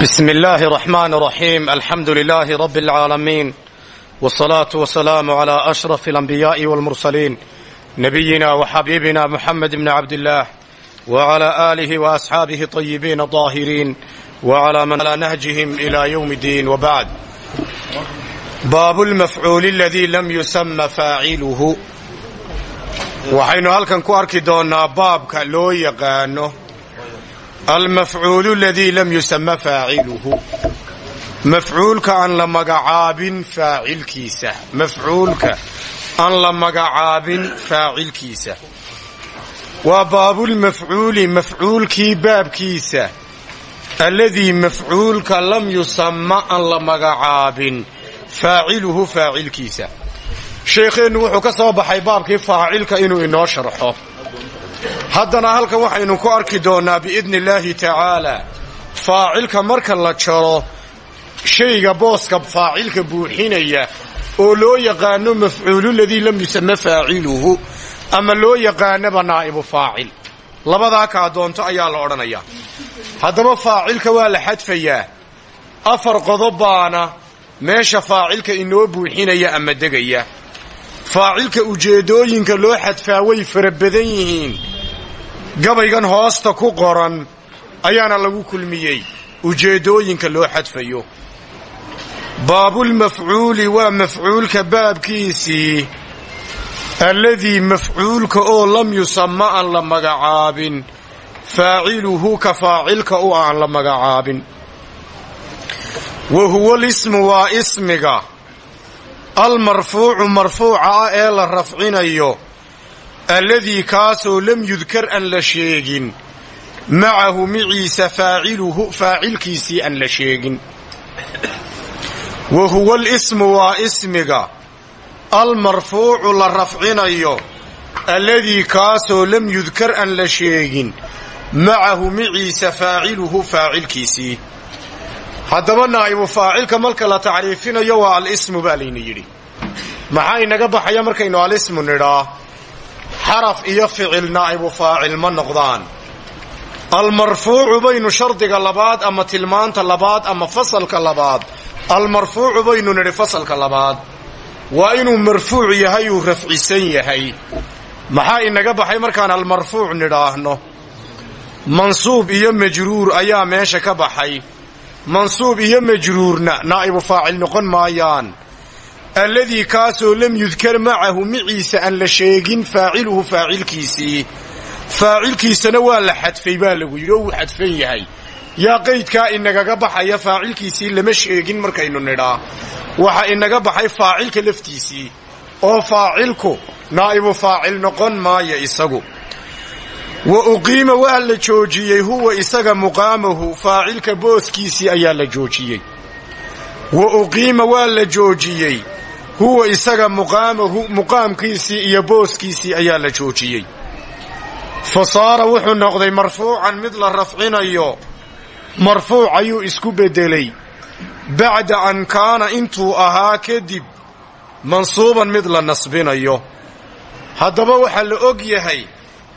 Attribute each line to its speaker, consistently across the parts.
Speaker 1: بسم الله الرحمن الرحيم الحمد لله رب العالمين والصلاة والسلام على أشرف الأنبياء والمرسلين نبينا وحبيبنا محمد بن عبد الله وعلى آله وأصحابه طيبين الطاهرين وعلى من على نهجهم إلى يوم الدين وبعد باب المفعول الذي لم يسمى فاعله waxaynu halkan ku arki doonnaa baabka loo yaqaano almafcuulu aladii lam yusama faaciluhu mafcuulka aan la magacaabin faacilkiisa mafcuulka aan la magacaabin faacilkiisa waa baabulmafcuuli mafcuulkii baabkiisa alladii mafcuulka lam yusama aan la magacaabin faaciluhu faacilkiisa sheekheennu wuxuu ka soo baxay baabkii faacilka inuu inoo sharxo haddana halkan waxaynu ku arki doonnaa biidni illaahi tacaalaa faacilka marka la jaro shayga booska faacilka buuxinaya oo loo yaqaano mafcuululadii lam yusame faaciluhu ama loo yaqaanaba naa'ibu faacil. Labadaa kaa doonto ayaa la odhanayaa haddaba faacilka waa la xadfayaa afar qodob baana meesha faacilka inoo buuxinaya ama degaya. Faacilka ujeeddooyinka loo xadfaa way fara badan yihiin gabaygan hoosta ku qoran ayaana lagu kulmiyey ujeeddooyinka loo xadfayo. Baabulmafcuuli waa mafcuulka baabkiisii alladii mafcuulka oo lam yusama aan la magacaabin. Faaciluhu ka faacilka u aan la magacaabin. Wa huwa lismu waa ismiga. Almarfuucu marfuuca ah ee la rafcinayo alladii kaasoo lam yudkar aan la sheegin macahu miciisa faaciluhu faacilkiisii aan la sheegin wa huwa alismu waa ismiga almarfuucu la rafcinayo alladii kaasoo lam yudkar aan la sheegin macahu miciisa faaciluhu faacilkiisii haddaba naa'ibu faacilka marka la tacriifinayo waa alismu baa layna yidhi maxaa inaga baxaya markaynu alismu nidhaa xaraf iyo ficil naa'ibu faacil ma noqdaan. Almarfuucu baynu shardiga labaad ama tilmaanta labaad ama fasalka labaad. Almarfuucu baynu nidhi fasalka labaad. Waa inuu marfuuc yahay uu rafcisan yahay. Maxaa inaga baxay markaan almarfuuc nidhaahno? Mansuub iyo majruur ayaa meesha ka baxay. Mansuub iyo majruurna naa'ibu faacil noqon maayaan alladii kaasoo lam yudkar macahu miciisa aan la sheegin faaciluhu faacilkiisii. Faacilkiisana waa la xadfay baa lagu yidhi oo wuu xadfan yahay. Yaa qaydkaa inagaga baxaya faacilkiisii lama sheegin markaynu nidhaa. Waxa inaga baxay faacilka laftiisii. Oo faacilku naa'ibu faacil noqon maaya isagu. Wa uqiima waa la joojiyey huwa isaga muqaamahu faacilka booskiisii ayaa la joojiyey. Wa uqiima waa la joojiyey huwa isaga muqaamahu muqaamkiisii iyo booskiisii ayaa la joojiyey. Fa saara wuxuu noqday marfuucan mid la rafcinayo. Marfuuc ayuu isku beddelay. Bacda an kaana intuu ahaa kadib mansuuban mid la nasbinayo. Haddaba waxaa la og yahay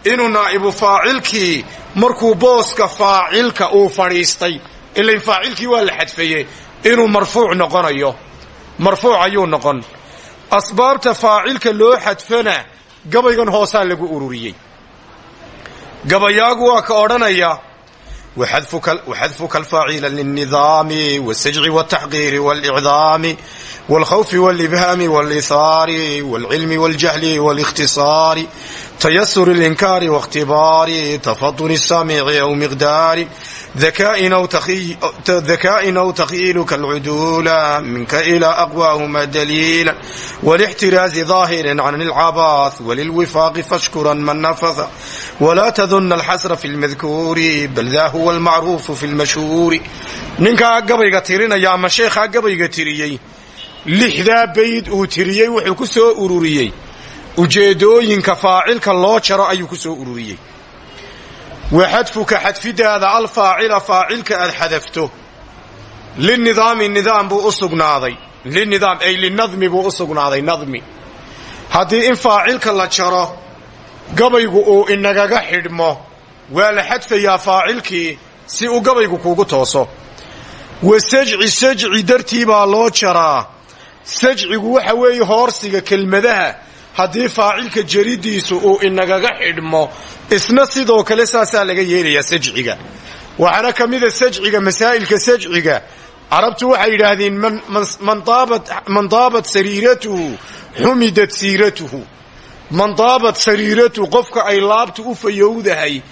Speaker 1: inuu naa'ibu faacilkii markuu booska faacilka uu fadhiistay. Ilain faacilkii waa la xadfaye inuu marfuuc noqonayo marfuuc ayuu noqon asbaabta faacilka loo xadfana gabaygan hoosaa lagu ururiyey gabayaagu waa ka odhanaya waxadfuka alfaacila lilnidaami wاsajci wاtaxqiiri wاlicdaami wاlkhawfi wاlibhaami wاlihaari wاlcilmi wاljahli wاlikhtisaari تيسر الإنكار واختبار تفضل السامع أو مقدار ذكاء أو, تخي... ذكاء أو تخيل كالعدول منك إلى أقواهما دليلا والاحتراز ظاهر عن العباث وللوفاق فاشكرا من نفث ولا تظن الحسر في المذكور بل ذا هو المعروف في المشهور ninkaa gabayga tirinaya ama sheekhaa gabayga tiriyey lixdaa bayd uu tiriyey wuxuu ku soo ururiyey ujeeddooyinka faacilka loo jaro ayuu ku soo ururiyey wa xadfuka xadfidaada alfaacila faacilka aad xadafto linidaami nidaam buu u sugnaaday linidaam ay linadmi buu u sugnaaday nadmi haddii in faacilka la jaro gabaygu uu inagaga xidhmo waa la xadfayaa faacilkii si uu gabaygu kuugu tooso wa sajci sajci dartii baa loo jaraa sajcigu waxa weeye hoorsiga kelmadaha haddii faacilka jaridiisu uu inagaga xidhmo isna sidoo kale saasaa laga yeelayaa sajciga. Waxaana ka mida sajciga masaa'ilka sajciga. Carabtu waxay yidhaahdeen man daabat sariiratuhu xumidat siiratuhu. Man daabat sariiratuhu qofka ay laabtu u fayowdahay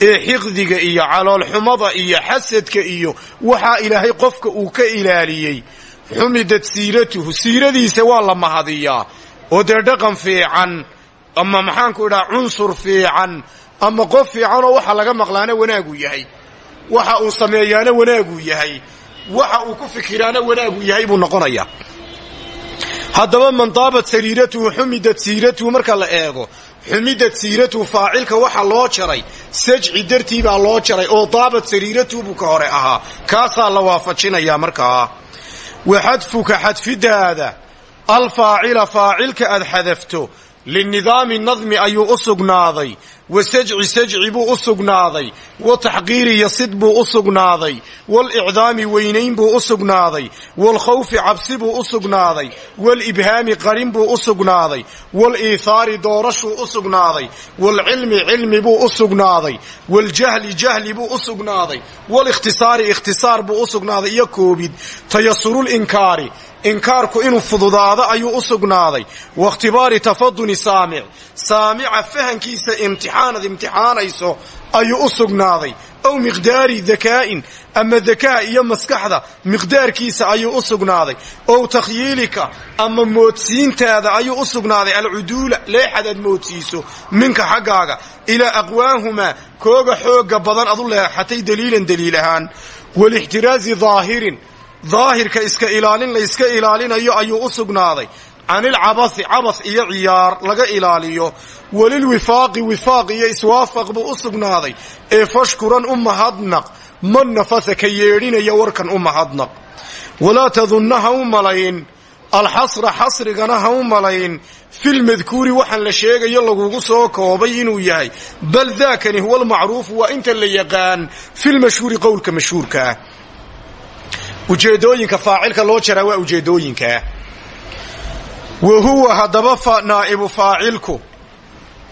Speaker 1: ee xiqdiga iyo caloolxumada iyo xasadka iyo waxaa ilaahay qofka uu ka ilaaliyey. Xumidat siiratuhu siiradiisa waa la mahadiyaa oo dee dhaqan fiican ama maxaanku idhaha cunsur fiican ama qof fiicanoo waxa laga maqlaana wanaaguu yahay. Waxa uu sameeyaana wanaaguu yahay. Waxa uu ku fikiraana wanaaguu yahay buu noqonayaa haddaba man daabat sariiratuhu xumidat siiratuhu marka la eego xumidad siiratuhu faacilka waxa loo jaray sajci dartii baa loo jaray oo daabat sariiratuhu buu ka hore ahaa. Kaasaa la waafajinayaa markaa. Wa xadfuka xadfidaada alfaacila faacilka aad xadafto linidaami nadmi ayuu u sugnaaday wa sajci buu u sugnaaday wa taxqiiri yasid buu u sugnaaday walicdaami weynayn buu u sugnaaday waalkhawfi cabsi buu u sugnaaday waalibhaami qarin buu u sugnaaday waaliithaari doorashuu u sugnaaday waalcilmi cilmi buu u sugnaaday waaljahli jahli buu u sugnaaday waalikhtisaari ikhtisaar buu u sugnaaday iyo inkaarku inuu fududaado ayuu u sugnaaday waاkhtibaari tafaduni saamic saamica fahankiisa imtixaanad imtixaanayso ayuu u sugnaaday. Ow miqdaari dakaa'in ama dakaa iyo maskaxda miqdaarkiisa ayuu u sugnaaday. Ow takhyiilika ama moodsiintaada ayuu u sugnaaday. Alcuduula leexad aad moodsiiso minka xaggaaga. Ilaa aqwaahumaa kooga xooga badan adu leexatay daliilan daliil ahaan. Walixtiraazi daahirin daahirka iska ilaalin layska ilaalinayo ayuu u sugnaaday canilcabasi cabas iyo ciyaar laga ilaaliyo. Walilwifaaqi wifaaq iyo iswaafaq buu u sugnaaday. Ee fashkuran u mahadnaq man nafasa ka yeedhinaya warkan u mahadnaq. Walaa tadunna ha u malayn alxasra xasrigana ha u malayn. Filmadkuuri waxaan la sheegayo lagugu soo koobay inuu yahay. Bal daakani huwa almacruufu waa inta la yaqaan filmashhuuri qowlka waa ujeedooyinkaa wa huwa haddaba naa'ibu faacilku.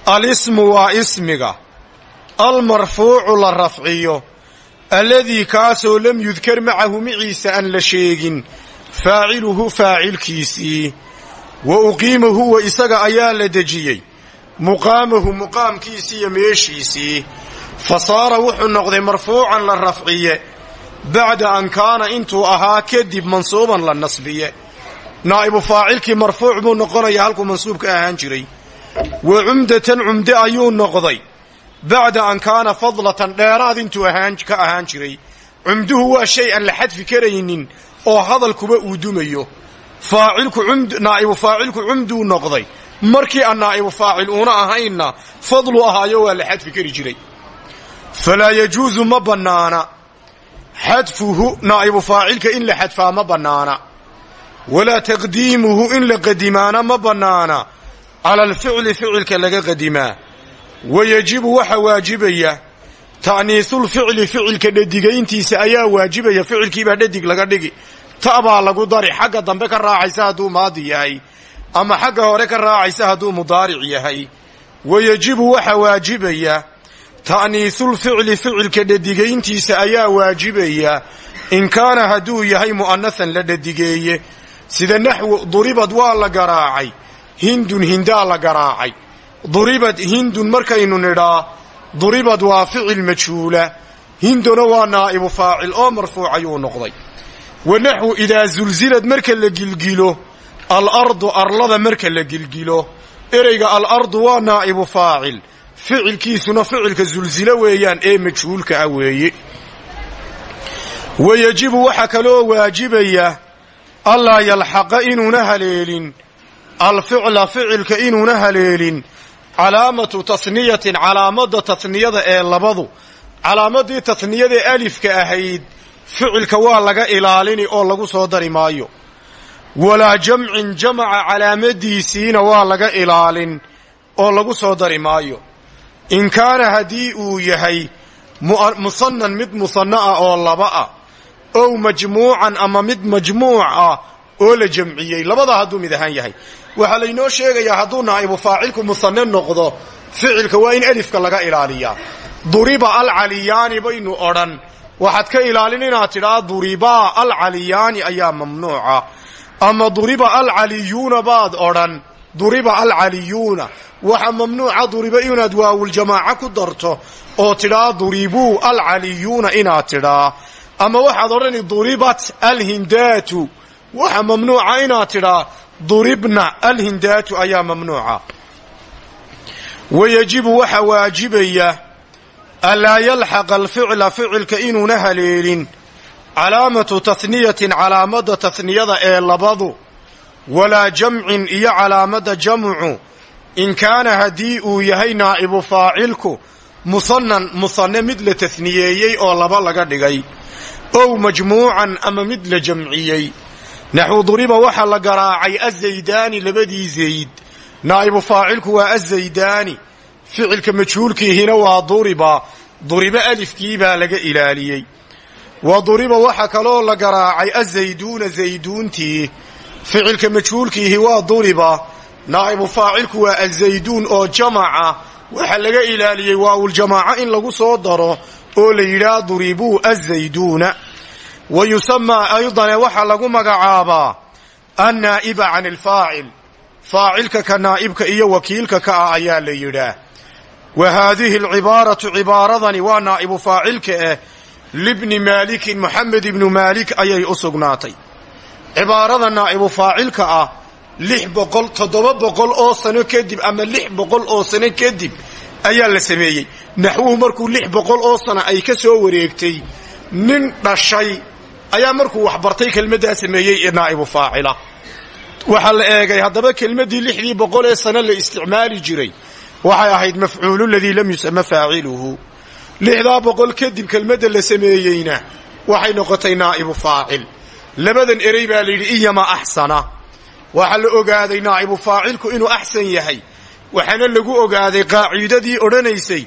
Speaker 1: Alismu waa ismiga. Almarfuucu la rafciyo. Alladii kaasoo lam yudkar macahu miciisa aan la sheegin. Faaciluhu faacilkiisii. Wa uqiima huwa isaga ayaa la dejiyey. Muqaamahu muqaamkiisii iyo meeshiisii. Fa saara wuxuu noqday marfuucan la rafciye. Bacda an kaana intuu ahaa kadib mansuuban la nasbiye naa'ibu faacilkii marfuuc buu noqonayaa halkuu mansuubka ahaan jiray. Wa cumdatan cumde ayuu noqday. Bacda an kaana fadlatan dheeraad intuu ka ahaan jiray. Cumduhu waa shay aan la xadfi karaynin oo hadalkuba uu dumayo. Naa'ibu faacilku cumduu noqday. Markii aan naa'ibu faacil uuna ahaynna fadlu ahaayo waa la xadfi kari jiray. Falaa yajuusu ma bannaana. Xadfuhu naa'ibu faacilka in la xadfaa ma bannaana walaa taqdiimuhu in la qadimaana ma bannaana cala alficli ficilka laga qadimaa wa yajibu waxa waajibaya ta'niisulficli ficilka dhadigayntiisa ayaa waajibaya ficilkiibaa dhadig laga dhigi ta baa lagu dari xagga dambe ka raacaysa hadduu maadi yahay ama xagga hore ka raacaysa hadduu mudaaric yahay wa yajibu waxa waajibaya ta'niisulficli ficilka dhadigayntiisa ayaa waajibaya in kaana hadduu yahay mu'anahan la dhadigeeye sida naxwu duribad waa la garaacay. Hindun hindaa la garaacay. Duribad hindun markaynu nidhaa duribad waa ficil majhuula hinduna waa naa'ibu faacil oo marfuuc ayuu noqday. Wa naxwu idaa zulzilad marka la gilgilo alardu arlada marka la gilgilo. Ereyga alardu waa naa'ibu faacil. Ficilkiisuna ficilka zulzilo weeyaan ee majhuulka ah weeye. Wa yajibu waxaa kaloo waajibaya allaa yalxaqa inuuna haleelin. Alficla ficilka inuuna haleelin. Calaamatu tasniyatin calaamadda tasniyada ee labadu. Calaamadii tasniyadaee alifka ahayd ficilka waa laga ilaalini oo lagu soo dari maayo. Walaa jamcin jamaca calaamadiisiina waa laga ilaalin oo lagu soo dari maayo. In kaana haddii uu yahay musannan mid musanno ah oo laba ah ow majmuucan ama mid majmuuc ah oo la jamciyey. Labadaa hadduu mid ahaan yahay. Waxaa laynoo sheegayaa hadduu naa'ibu faacilku musanne noqdo ficilka waa in alifka laga ilaaliyaa. Duriba alcaliyaani baynu odhan. Waxaad ka ilaalin inaad tidhaa duribaa alcaliyaani ayaa mamnuuca. Ama duriba alcaliyuuna baad odhan. Duriba alcaliyuuna. Waxa mamnuuca duriba inaad waawuljamaaca ku darto. Oo tidhaa duribuu alcaliyuuna inaad tidhaa ama waxaad odhani duribat alhindaatu waxa mamnuuca inaad tidhaa duribna alhindaatu ayaa mamnuuca. Wayajibu waxa waajibaya anlaa yalxaqa alficla ficilka inuuna haleelin. Calaamatu tahniyatin calaamadda tahniyada ee labadu. Walaa jamcin iyo calaamadda jamcu. In kaana haddii uu yahay naa'ibu faacilku musanan musanne mid la tahniyeeyey oo laba laga dhigay ow majmuucan ama mid la jamciyey. Naxwu duriba waxaa la garaacay azaydaani labadii zayd. Naa'ibu faacilku waa azaydaani ficilka majhuulkiihina waa duriba. Duriba alifkii baa laga ilaaliyey. Wa duriba waxaa kaloo la garaacay azayduuna zayduuntii. Ficilka majhuulkiihi waa duriba. Naa'ibu faacilku waa azayduun oo jamaca. Waxaa laga ilaaliyey waawuljamaaco in lagu soo daro oo la yidhaah duribuu azayduuna wa yusamaa aydane waxaa lagu magacaabaa annaa'iba can alfaacil faacilka ka naa'ibka iyo wakiilka ka ah ayaa la yidhaah wa haadihi alcibaaratu cibaaradani waa naa'ibu faacilka ah libni maalikin moxamed ibnu maalik ayay u sugnaatay. Cibaarada naa'ibu faacilka ah lix boqol toddoba boqol oo sano kadib ama lix boqol oo sano kadib ayaa la sameeyey. Naxwuhu markuu lix boqol oo sano ay ka soo wareegtay nin dhashay ayaa markuu waxbartay kelmaddaa sameeyey ee naa'ibu faacila. Waxaa la eegay haddaba kelmaddii lixdii boqol ee sano la isticmaali jiray waxay ahayd mafcuulu ladii lam yusama faaciluhu. Lixdaa boqol kadib kelmadda la sameeyeyna waxay noqotay naa'ibu faacil. Labadan erey baa la yidhi iyama axsana waxaa la ogaaday naa'ibu faacilku inuu axsan yahay waxaana lagu ogaaday qaaciidadii odhanaysay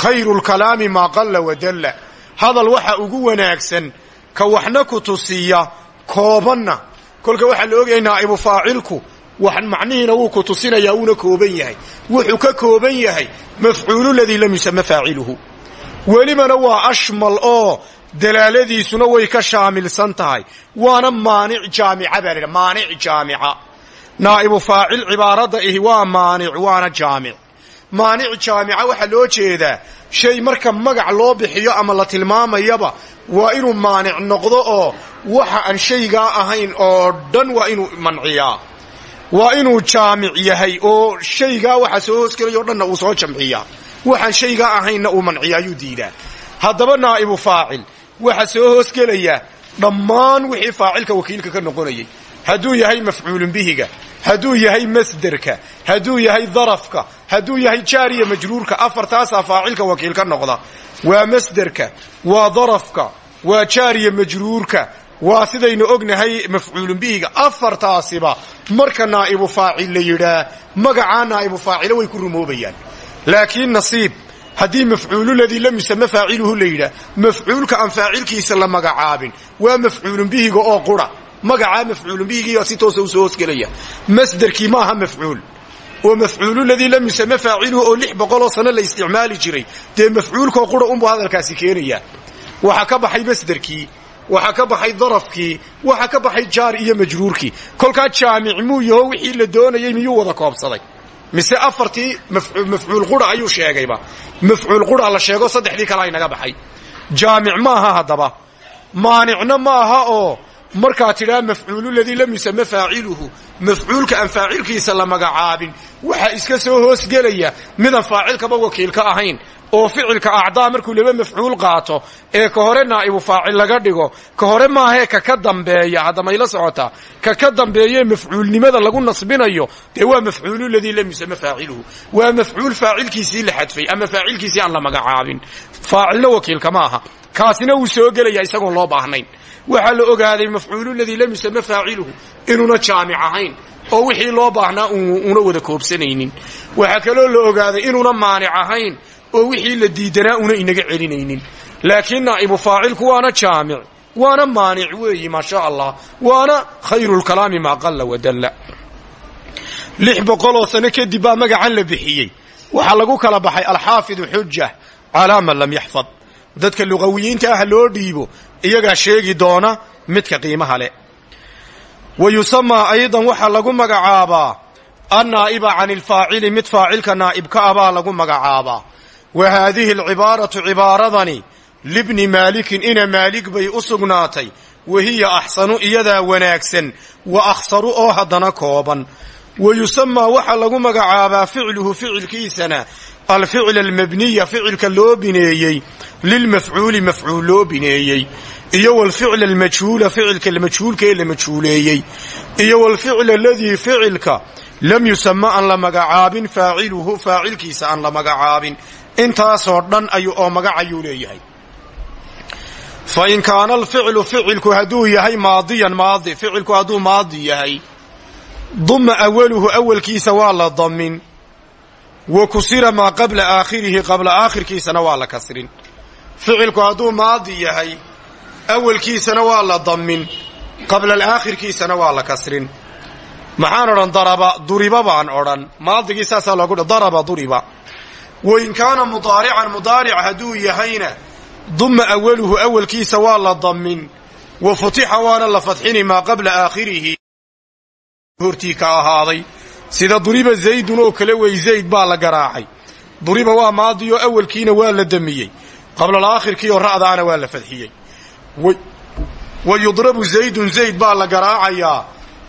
Speaker 1: khayru lkalaami maa qalla wadalla hadal waxa ugu wanaagsan ka waxna ku tusiya koobanna. Kolka waxaa la ogyahay naa'ibu faacilku wax macnihiina wuu ku tusinayaa wuuna kooban yahay. Wuxuu ka kooban yahay mafcuulu ladii lam yusama faaciluhu. Welibana waa ashmal oo dalaaladiisuna way ka shaamilsan tahay. Waana maanic jaamica baa laydha maanic jaamica naa'ibu faacil cibaaradda ihi waa maanic waana jaamic. Maanic jaamica waxaa loo jeedaa shay marka magac loo bixiyo ama la tilmaamayaba waa inuu maanic noqdo oo waxa aan shaygaa ahayn oo dhan waa inuu manciyaa waa inuu jaamic yahay oo shaygaa waxa soo hoosgelaya o dhanna uu soo jamciyaa waxaan shaygaa ahaynna uu manciyaa ayuu diidaa. Haddaba naa'ibu faacil waxa soo hoosgelaya dhammaan wixii faacilka wakiilka ka noqonayay. Hadduu yahay mafcuulun bihiga hadduu yahay masderka hadduu yahay darafka hadduu yahay jaariya majruurka afartaasaa faacilka wakiil ka noqda. Waa masderka waa darafka waa jaariya majruurka. Waa sidaynu ognahay mafcuulun bihiga. Afartaasiba marka naa'ibu faacil la yidhaa magacaa naa'ibu faacilo way ku rumoobayaan. Laakiin nasiib haddii mafcuulu ladii lam yusama faaciluhu la yidhaah mafcuulka aan faacilkiisa la magacaabin waa mafcuulun bihiga oo qura magacaa mafcuulun bihigiiyaa si toosa u soo hoosgelaya masderkii ma aha mafcuul. Oo mafcuulu ladii lam yusama faaciluhu oo lix boqoloo sano la isticmaali jiray. Dee mafcuulkoo qura unbuu hadalkaasi keenayaa. Waxaa ka baxay masderkii waxaa ka baxay darafkii waxaa ka baxay jaar iyo majruurkii. Kolkaa jaamic muu yaho wixii la doonayey miyuu wada koobsaday? Mise afartii mafcuul qura ayuu sheegayba. Mafcuul qura la sheego saddexdii kale aynaga baxay. Jaamic maaha haddaba. Maanicna ma aha oo markaa tidhaa mafcuulu ladii lam yusama faaciluhu. Mafcuulka aan faacilkiisa la magacaabin waxaa iska soo hoosgelaya midaan faacilkaba wakiilka ahayn oo ficilka acdaa markuu laba mafcuul qaato ee ka hore naa'ibu faacil laga dhigo ka hore maahee ka ka dambeeya haddamayla socotaa ka ka dambeeye mafcuulnimada lagu nasbinayo dee waa mafcuulu ladii lam yusama faaciluhu. Waa mafcuul faacilkiisii la xadfay ama faacilkiisii aan la magacaabin. Faacilna wakiilka ma aha kaasina wuu soo gelaya isagoon loo baahnayn. Waxaa la ogaaday mafcuulu ladii lam yusama faaciluhu inuuna jaamic oo wixii loo baahnaa una wada koobsanaynin. Waxaa kaloo la ogaaday inuuna maanic oo wixii la diidanaa una inaga celinaynin. Laakiin naa'ibu faacilku waana jaamic waana maanic weeyi maa sha allah waana khayru lkalaami maa qalla wadalla lix boqoloo sano kadib baa magacan la bixiyey. Waxaa lagu kala baxay alxaafidu xuja calaa man dadka luqawiyiinta ah loo dhiibo iyagaa sheegi doona midka qiimaha leh. Wa yusamaa aydan waxaa lagu magacaabaa annaa'iba can ilfaacili mid faacilka naa'ibka ah baa lagu magacaabaa. Wa haadihi alcibaaratu cibaaradani libni maalikin ina maalig bay u sugnaatay. Wa hiya axsanu iyadaa wanaagsan wa akhsaru oo haddana kooban. Wa yusamaa waxaa lagu magacaabaa ficluhu ficilkiisana alficl almabniya ficilka loo bineeyey lilmafcuuli mafcuul loo bineeyey iyo walficl almajhuula ficilka majhuulka ee la majhuuleeyey iyo walficl aladii ficilka lam yusama aan la magacaabin faaciluhu faacilkiisa aan la magacaabin intaasoo dhan oo magacayuu leeyahay fa in kaana alficlu ficilku hadduu yahay maadiyan maadi ficilku hadduu maadi yahay duma awaluhu awalkiisa waa la wa kusira maa qabla aakhirihi qabla aakhirkiisana waa la kasrin ficilku hadduu maadi yahay awalkiisana waa la damin qabla alaakhirkiisana waa la kasrin maxaan odhan daraba duriba baan odhan. Maadigii saasaa loogu daraba duriba. Wain kaana mudaarican mudaaric hadduu yahayna duma awaluhu awalkiisa waa la damin wa futixa waana la fadxini maa qabla aakhirihi. Hortii ka ahaaday sida duriba zaydun oo kale wey zayd baa la garaacay. Duriba waa maadi oo awalkiina waa la damiyey. Qablalaakhirkii oo ra'daana waa la fadxiyey wa yudrabu zaydun zayd baa la garaacayaa.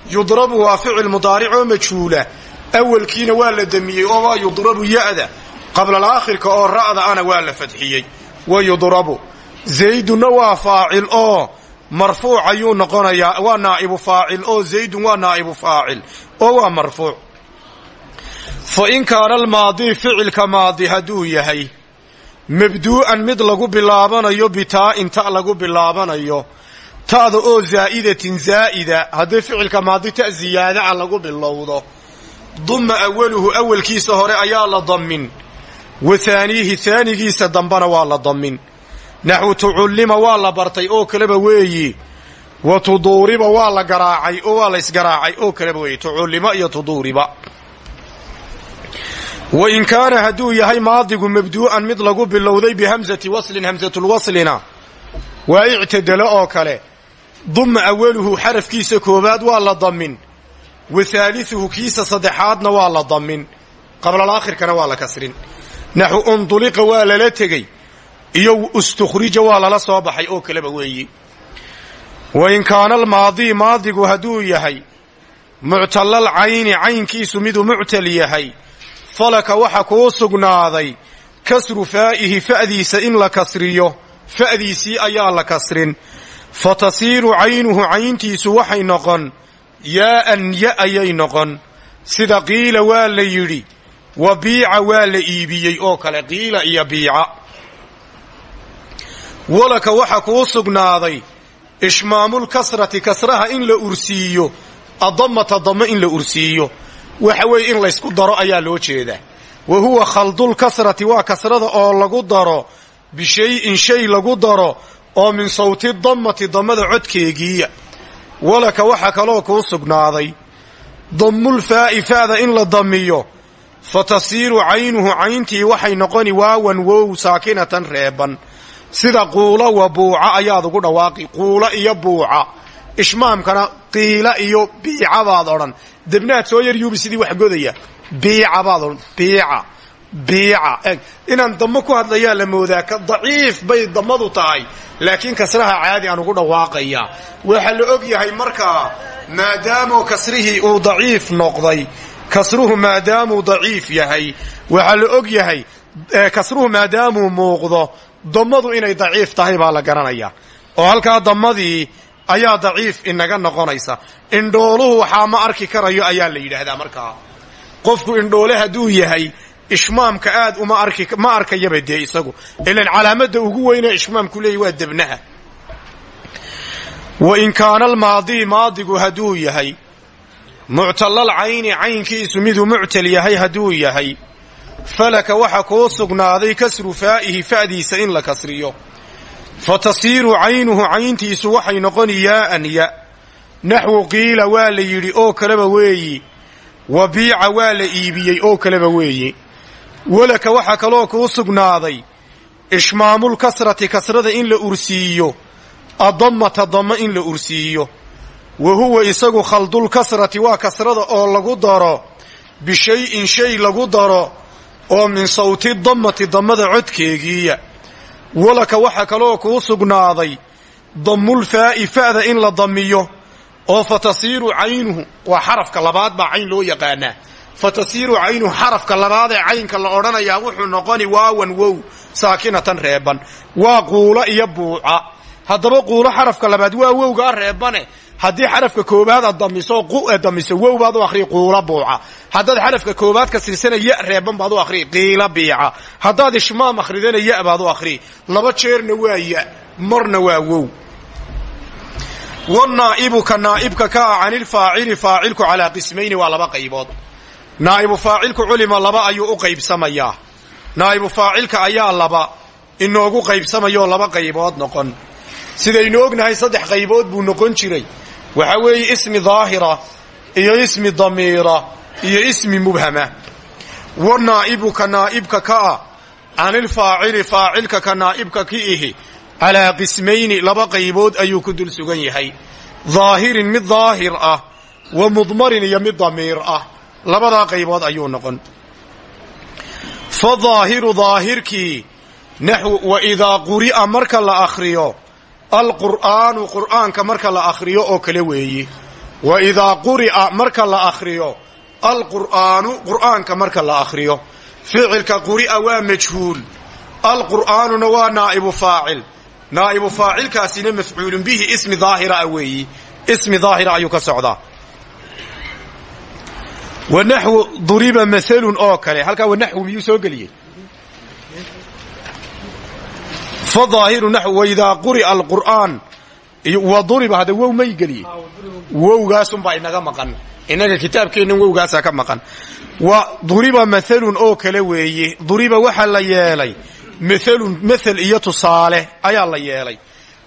Speaker 1: Yudrabu waa ficil mudaaric oo majhuula. Awalkiina waa la damiyey oo waa yudrabu ya'da. Qablalaakhirka oo ra'da ana waa la fadxiyey wa yudrabu. Zaydunna waa faacil oo marfuuc ayuu noqonayaa waa naa'ibu faacil. Oo zaydun waa naa'ibu faacil. Oo waa marfuuc fa in kaana almaadi ficilka maadi hadduu yahay mabduu'an mid lagu bilaabanayo bitaa'in ta lagu bilaabanayo ta'da oo zaa'idatin zaa'ida haddii ficilka maadi ta ziyaadaca lagu bilowdo duma awaluhu awalkiisa hore ayaa la dammin wa haaniihi haanigiisa dambana waa la dammin. Naxwu tucullima waa la bartay oo kaleba weeyi wa tuduuriba waa la garaacay oo waa la isgaraacay oo kaleba weeyi tucullima iyo tuduuriba wa in kaana hadduu yahay maadigu mabduu'an mid lagu bilowday bihamsati waslin hamsatulwaslina waa ictadalo oo kale. Duma awaluhu xarafkiisa koowaad waa la dammin wa haaliuhu kiisa saddexaadna waa la dammin. Qablalaakhirkana waa la kasrin. Naxu unduliqa waa lala tegey iyo istukhrija waa lala soo baxay oo kaleba weeyi. Wa in kaana almaadii maadigu hadduu yahay muctallal cayni caynkiisu miduu muctal yahay falaka waxa kuu sugnaaday kasru faa'ihi fa'diisa in la kasriyo fa'diisii ayaa la kasrin. Fa tasiiru caynuhu cayntiisu waxay noqon yaa'an ya ayay noqon. Sida qiila waa la yidhi wa biica waa la iibiyey oo kale qiila iyo biica. Walaka waxa kuu sugnaaday ishmaamulkasrati kasraha in la ursiiyo adamata damo in la ursiiyo waxa weeye in laysku daro ayaa loo jeedaa. Wa huwa khaldulkasrati waa kasrada oo lagu daro bishayin shay lagu daro oo min sawti dammati dammada codkeegiiya. Walaka waxaa kaloo kuu sugnaaday dammulfaa'i fa'da in la damiyo fa tasiiru caynuhu cayntii waxay noqoni waawan wow saakinatan reeban. Sida quula wa buuca ayaad ugu dhawaaqi quula iyo buuca. Ishmaamkana qiila iyo biica baad odhan debnaad soo yar yuubi sidii wax godaya biica baad odhan biica biica. Eg inaan dammo ku hadlayaa la moodaa ka daciif bay dammadu tahay. Laakiin kasraha caadi aan ugu dhawaaqayaa waxaa la og yahay markaa maadaamoo kasrihii uu daciif noqday. Kasruhu maadaamuu daciif yahay. Waxaa la og yahay kasruhu maadaamuu muuqdo. Dammadu inay daciif tahay baa la garanayaa oo halkaa dammadii ayaa daciif inaga noqonaysa. Indhooluhu waxaa ma arki karayo ayaa la yidhaahdaa markaa qofku indhoole hadduu yahay ishmaamka aad uma ma arkayaba dee isagu. Ilan calaamadda ugu weynee ishmaamku leeyahy waa debnaha. Wa in kaana almaadii maadigu hadduu yahay muctallal cayni caynkiisu miduu muctal yahay hadduu yahay falaka waxa kuu sugnaaday kasru faa'ihi fa'diisa in la kasriyo fa tasiiru caynuhu cayntiisu waxay noqoni yaa'an ya. Naxwu qiila waa la yidhi oo kaleba weeyi. Wa biica waa la iibiyey oo kaleba weeyi. Walaka waxaa kaloo kuu sugnaaday ishmaamul kasrati kasrada in la ursiiyo. Addammata dammo in la ursiiyo. Wa huwa isagu khaldul kasrati waa kasrada oo lagu daro. Bishay-in shay lagu daro. Oo min sawti dammati codkeegiiya walaka waxaa kaloo kuu sugnaaday dammul faa'i fa'da in la damiyo oo fa tasiiru caynuhu waa xarafka labaad baa cayn loo yaqaanaa. Fa tasiiru caynuhu xarafka labaad ee caynka la odhanayaa wuxuu noqoni waawan wow saakinatan reeban. Waa quulo iyo buuca. Haddaba quulo xarafka labaad waa wowgaa reebane haddii xarafka koobaad ad damiso qu e damiso wow baad u akhrii quula buuca. Haddaad xarafka koobaad ka sirsana ya reeban baad u akhrii qiila biica. Haddaad ishmaam akhridana ya baad u akhrii laba jeerna waa ya marna waa wow. Wanaa'ibu ka naa'ibka ka ah canilfaacili faacilku calaa qismayni waa laba qaybood. Naa'ibu faacilku culima laba ayuu u qaybsamayaa naa'ibu faacilka ayaa laba inoogu qaybsamayoo laba qaybood noqon. Sidaynu ognahay saddex qaybood buu noqon jiray waxaa weeye ismi daahira iyo ismi damiira iyo ismi mubhama. Wa naa'ibu ka naa'ibka ka ah canilfaacili faacilka ka naa'ibka ki ihi calaa qismayni laba qaybood ayuu ku dul sugan yahay. Daahirin mid daahir ah wa mudmarin iyo mid damiir ah. Labadaa qaybood ayuu noqon. Fa daahiru daahirkii naxw wa idaa quri'a marka la akhriyo alqur'aanu qur'aanka marka la akhriyo oo kale weeye wa idaa quri'a marka la akhriyo. Alqur'aanu qur'aanka marka la akhriyo. Ficilka quri'a waa majhuul. Alqur'aanuna waa naa'ibu faacil. Naa'ibu faacilkaasina mafcuulun bihi ismi daahira a weeyi. Ismi daahira ayuu ka socdaa. Wa naxwu duriba mahalun oo kale. Halkaa wa naxwu miyuu soo geliyey fa daahiru naxw wa idaa quri'a alqur'aan wa duriba hadda wow may geliyey wowgaasunbaa inaga maqan innaga kitaabkeennan wowgaasaa ka maqan wa duriba mahalun oo kale weeye duriba waxaa la yeelay maalun mael iyo tusaale ayaa la yeelay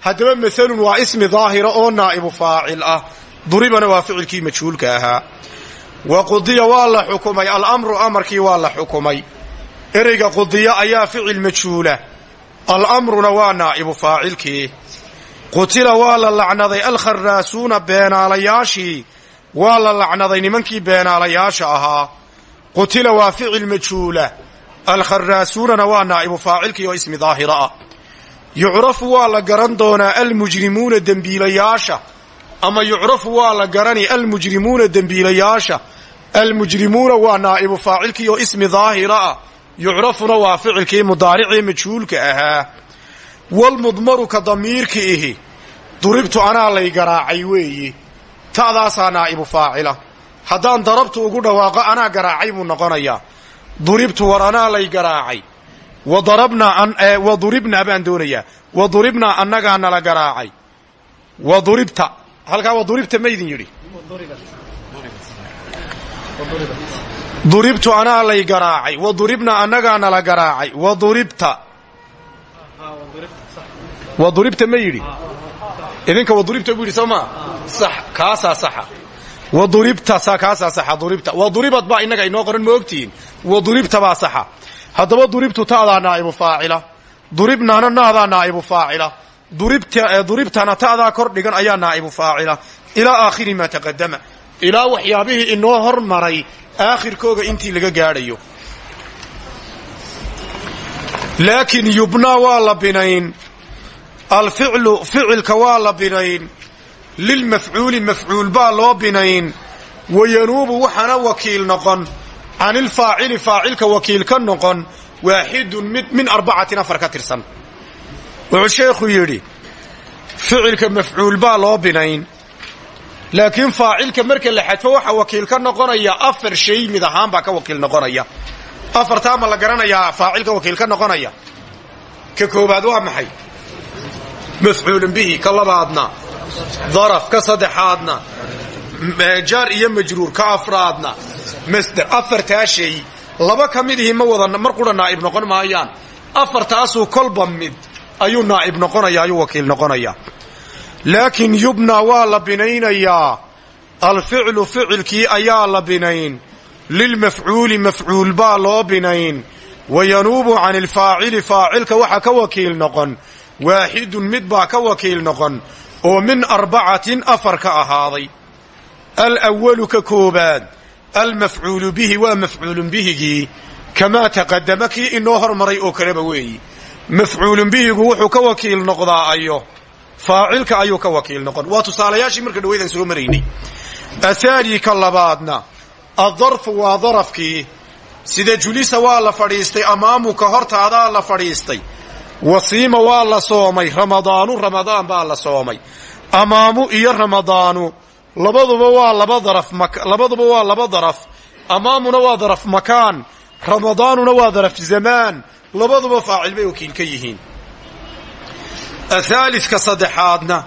Speaker 1: haddaba mahalun waa ismi daahira oo naa'ibu faacil ah duribana waa ficilkii majhuulka ahaa wa qudiya waa la xukumay alamru amarkii waa la alamruna waa naa'ibu faacilkii qutila waa la lacnaday alkharaasuuna beenaalayaashii. Waa la lacnaday nimankii beenaalayaasha ahaa. Qutila waa ficil majhuula alkharaasuunana waa naa'ibu faacilkii oo ismi daahira ah. Yucrafu waa la garan doonaa almujrimuuna dembiilayaasha. Ama yucrafu waa la garani almujrimuuna dembiilayaasha. Almujrimuuna waa naa'ibu faacilkii oo ismi daahira ah yucrafuna waa ficilkii mudaaricee majhuulka ahaa. Walmudmaru ka damiirka ihi duribtu anaa lay garaacay weeye ta'daasaa naa'ibu faacila. Haddaan darabtu ugu dhawaaqo anaa garaacay buu noqonayaa duribtu war anaa lay garaacay. Wa duribnaa baan doonayaa. Wa duribnaa annagaa nala garaacay. Wa duribta. Halkaa wa duribta ma idin yidhi duribtu anaa lay garaacay wa duribnaa annagaa nala garaacay wa duribta. Wa duribta ma idinka wa duribta buu yidhi soo maa sax wa duribta kaasaa saxa duribta. Wa duribad baa innaga inoo qoran ma wa duribta baa saxa. Haddaba duribtu ta'daa naa'ibu faacila. Duribnaana naadaa naa'ibu faacila. Duribtana ta'daa kor dhigan ayaa naa'ibu faacila. Ilaa aakhiri maa taqadama ilaa waxyaabihii inoo hormaray aakhirkooga intii laga gaadhayo. Laakiin yubnaa waa la binayn. Alficlu ficilka waa la binayn. Lilmafcuuli mafcuul baa loo binayn. Wayanuubu waxaana wakiil noqon. Can ilfaacili faacilka wakiil ka noqon. Waaxidun mid min arbacatin afar ka tirsan. Wuxuu sheekhu yidhi ficilka mafcuul baa loo binayn laakiin faacilka marka la xadfo waxa wakiil ka noqonaya afar shay mid ahaan baa ka wakiil noqonaya. Afartaa ma la garanayaa faacilka wakiil ka noqonaya. Ka koobaad waa maxay? Mafcuulun bihi ka labaadna. Daraf ka saddexaadna. Jaar iyo majruur ka afraadna. Masder afartaa shay. Laba ka midihii ma wada mar qura naa'ib noqon maayaan. Afartaasuu kolba mid ayuu naa'ib noqonaya ayuu wakiil noqonaya laakiin yubna waa la binaynayaa alficlu ficilkii ayaa la binayn. Lilmafcuuli mafcuul baa loo binayn. Wa yanuubu can ilfaacili faacilka waxa ka wakiil noqon. Waaxidun mid baa ka wakiil noqon. Oo min arbacatin afar ka ahaaday. Alwalu ka koobaad. Almafcuulu bihi waa mafcuulun bihigii kamaa taqadama kii inoo hormaray oo kaleba weeyi. Mafcuulun bihigu wuxuu ka wakiil noqdaa ayo faacilka ayuu ka wakiil noqon. Waa tusaalayaashii marka dhawaydan soo maraynay athaani ka labaadna addarfu waa darafkii. Sida julisa waa la fadhiistay amaamuka hortaadaa la fadhiistay. Wasiima waa la soomay ramadaanu ramadaan baa la soomay. Amaamu iyo ramadaanu labaduba waa laba daraf labaduba waa laba daraf. Amaamuna waa daraf makaan ramadaanuna waa daraf zamaan. Labaduba faacil bay wakiil ka yihiin athaalidka saddexaadna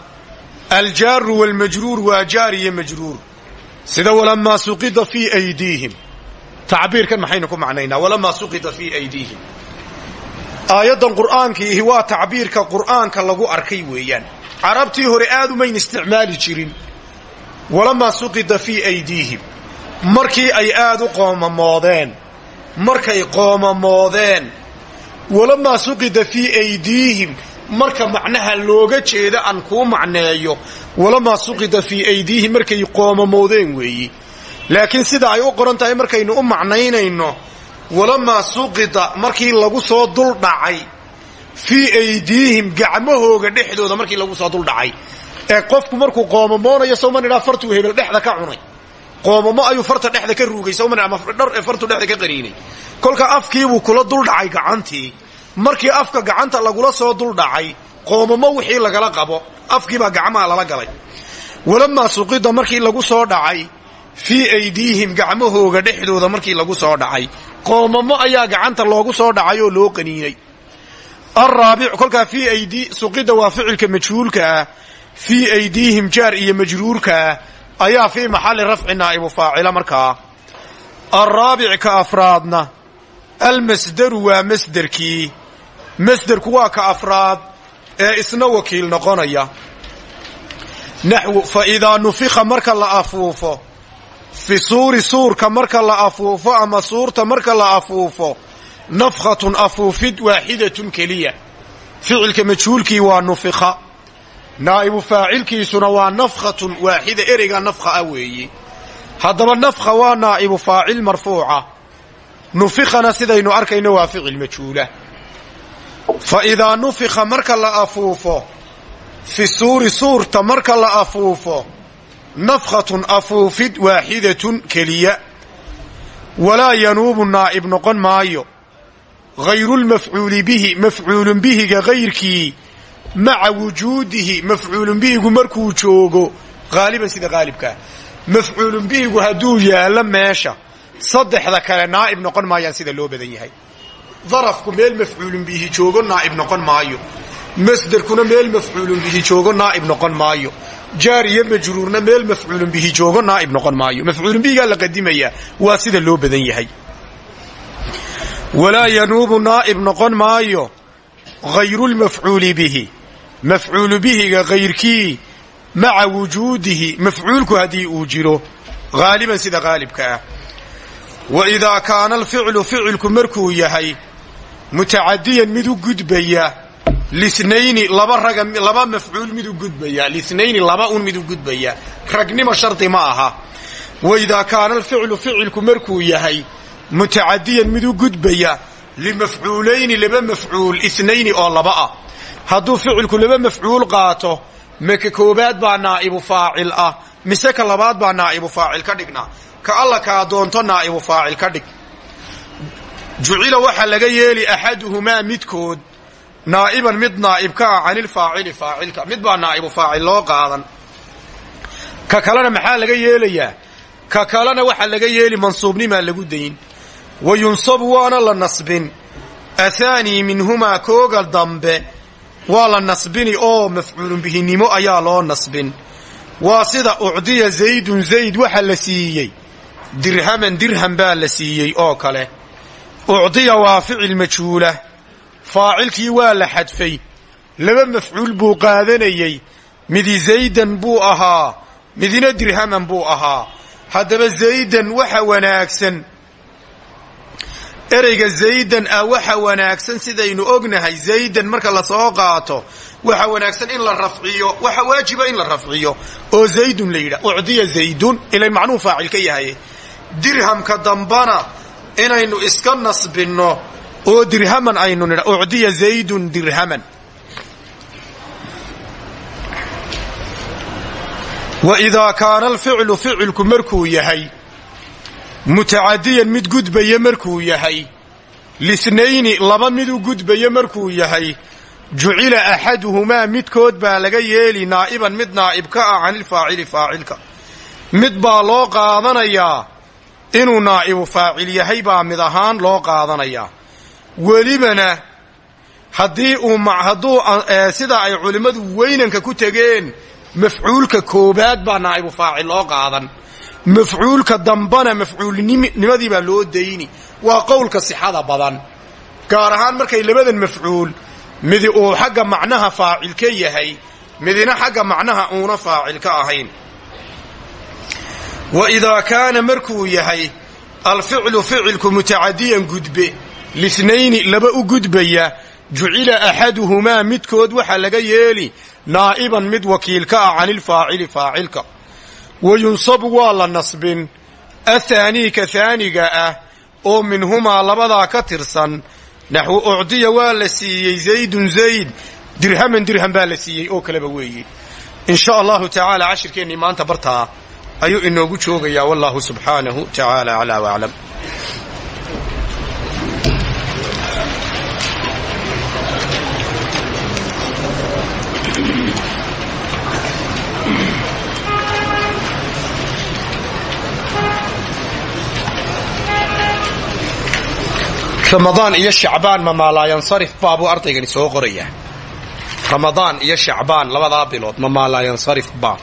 Speaker 1: aljaaru waalmajruur waa jaar iyo majruur sida walamaa suqida fii aydiihim tacbiirkan maxaynu ku macnaynaa walamaa suqida fii aydiihim aayaddan qur'aankiihi waa tacbiirka qur'aanka lagu arkay weeyaan carabtii hore aad umayn isticmaali jirin walamaa suqida fii aydiihim markii ay aad u qoomamoodeen markay qoomamoodeen walamaa suqida fii aydiihim marka macnaha looga jeeda aan kuu macneeyo walamaa suqida fii aydiihim markay qoomamoodeen weeyi. Laakiin sida ay u qoran tahay markaynu u macnaynayno walamaa suqida markii lagu soo duldhacay fii aydiihim gacmahooga dhexdooda markii lagu soo duldhacay ee qofku markuu qoomamoonayo sawman idhaa fartuu hebel dhexda ka cunay. Qoomamo ayuu farta dhexda ka ruugay dhar ee fartuu dhexda ka qariinay. Kolka afkiibuu kula duldhacay gacantii markii afka gacanta lagula soo duldhacay qoomamo wixii lagala qabo afkiibaa gacmaha lala galay. Walamaa suqida markii lagu soo dhacay fii aydiihim gacmahooga dhexdooda markii lagu soo dhacay qoomamo ayaa gacanta loogu soo dhacay oo loo qaniinay. Araabic kolkaa fii aydii suqida waa ficilka majhuulka ah fii aydiihim jaar iyo majruurkaah ayaa fii maxalli rafci naa'ibu faacila markaa. Alraabic ka afraadna almasdaru waa masderkii masderku waa ka afraad ee isna wakiil noqonaya. Naxwu fa idaa nufika marka la afuufo fi suuri suurka marka la afuufo ama suurta marka la afuufo nafkhatun afuufid waaxidatun keliya. Ficilka majhuulkii waa nufika naa'ibu faacilkiisuna waa nafkhatun waaxida ereyga nafkha ah weeye haddaba nafkha waa naa'ibu faacil marfuuca. Nufikhana sidaynu arkayno waa ficil majhuula fa idaa nufika marka la afuufo fi suuri suurta marka la afuufo nafkhatun afuufid waaxidatun keliya walaa yanuubu naa'ib noqon maayo hayrulmafcuuli bihi mafcuulun bihiga hayrkii maca wujuudihi mafcuulun bihigu markuu joogo haaliban sida haalibkaa mafcuulun bihigu hadduu yaallo meesha saddexda kale naa'ib noqon maayaan sida loo badan yahay darafku meel mafcuulun bihi joogo naa'ib noqon maayo. Masderkuna meel mafcuulun bihi joogo naa'ib noqon maayo. Jaar iyo majruurna meel mafcuulun bihi joogo naa'ib noqon maayo. Mafcuulun bihigaa la qadimayaa waa sida loo badan yahay. Walaa yanuubu naa'ib noqon maayo hayrulmafcuuli bihi. Mafcuulu bihiga hayrkii maca wujuudihi mafcuulku haddii uu jiro haaliban sida haalibka ah. Wa idaa kaana alficlu ficilku mutacadiyan mid u gudbaya linayni laba raga laba mafcuul mid u gudbaya linayni laba un mid u gudbaya ragnimo shardi ma aha wa idaa kaana alficlu ficilku markuu yahay mutacadiyan mid u gudbaya limafcuulayni laba mafcuul inayni oo laba ah hadduu ficilku laba mafcuul qaato maka koobaad baa naa'ibu faacil ah mise ka labaad baa naa'ibu faacil ka dhignaa ka alla kaa doonto naa'ibu faacil ka dhig jucila waxaa laga yeeli axaduhumaa midkood naa'iban mid naa'ib ka ah canilfaacili faacilka. Mid baa naa'ibu faacil loo qaadan. Ka kalena maxaa laga yeelayaa? Ka kalena waxaa laga yeeli mansuubnimaa lagu dayn. Wa yunsabu waana la nasbin. Athaanii minhumaa kooga dambe waa la nasbini oo mafcuulun bihinimo ayaa loo nasbin. Waa sida ucdiya zaydun zayd waxa la siiyey. Dirhaman dirham baa la siiyey oo kale ucdiya waa ficil majhuula. Faacilkii waa la xadfay. Laba mafcuul buu qaadanayey. Midi zaydan buu ahaa. Midina dirhaman buu ahaa. Haddaba zaydan waxa wanaagsan. Ereyga zaydan ah waxa wanaagsan sidaynu ognahay. Zaydan marka la soo qaato waxa wanaagsan in la rafciyo waxa waajiba in la rafciyo. Oo zaydun la yidhah ucdiya zaydun. Ilay macnuu faacil yahay. Dirhamka dambana inaynu iska nasbinno oo dirhaman aynu nidha ucdiya zaydun dirhaman. Wa idaa kaana alficlu ficilku markuu yahay mutacadiyan mid gudbaya markuu yahay lisnayni laba mid u gudbaya markuu yahay jucila axaduhumaa midkood baa laga yeeli naa'iban mid naa'ib ka ah canilfaacili faacilka. Mid baa loo qaadanayaa inuu naa'ibu faacil yahay baa mid ahaan loo qaadanayaa welibana haddii uu hadduu sida ay culimmadu weynanka ku tegeen mafcuulka koobaad baa naa'ibu faacil loo qaadan. Mafcuulka dambana mafcuulnimadii baa loo dayni. Waa qowlka sixada badan. Gaar ahaan markay labadan mafcuul midi uu xagga macnaha faacil ka yahay midina xagga macnaha uuna faacil ka ahayn wa idaa kaana markuu yahay alficlu ficilku mutacadiyan gudbe lisnayni laba u gudbaya jucila axaduhumaa midkood waxaa laga yeeli naa'iban mid wakiil ka ah canilfaacili faacilka. Wa yunsabu waa la nasbin athaanii ka haaniga ah oo minhumaa labadaa ka tirsan naxwu ucdiya waa la siiyey zaydun zayd dirhaman dirham baa la siiyey oo kaleba weeye. In sha tacaala cashirkeennii maanta bartaa ayuu inoogu joogayaa wallahu subxaanahu tacaala aclaa waclam ramadaan iyo shacbaan ma maalaayansarif baabuu ardaygani soo qoraya. Ramadaan iyo shacbaan labadaa bilood ma maalaayansarif baa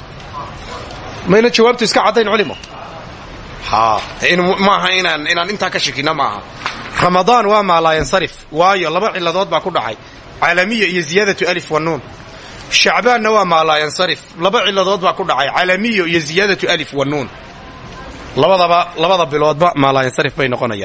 Speaker 1: mayna jawaabtu iska caddayn culimo. Maaha inaan intaa ka shikina maaha. Ramadaan waa maalaayansarif waayo laba ciladood baa ku dhacay. Calamiya iyo ziyaadatu alif wanuun shacbaanna waa maalaayansarif laba ciladood baa ku dhacay. Calamiyo iyo ziyaadatu alif wanuun labadaba labada biloodba maalaayansarif bay noqonayaan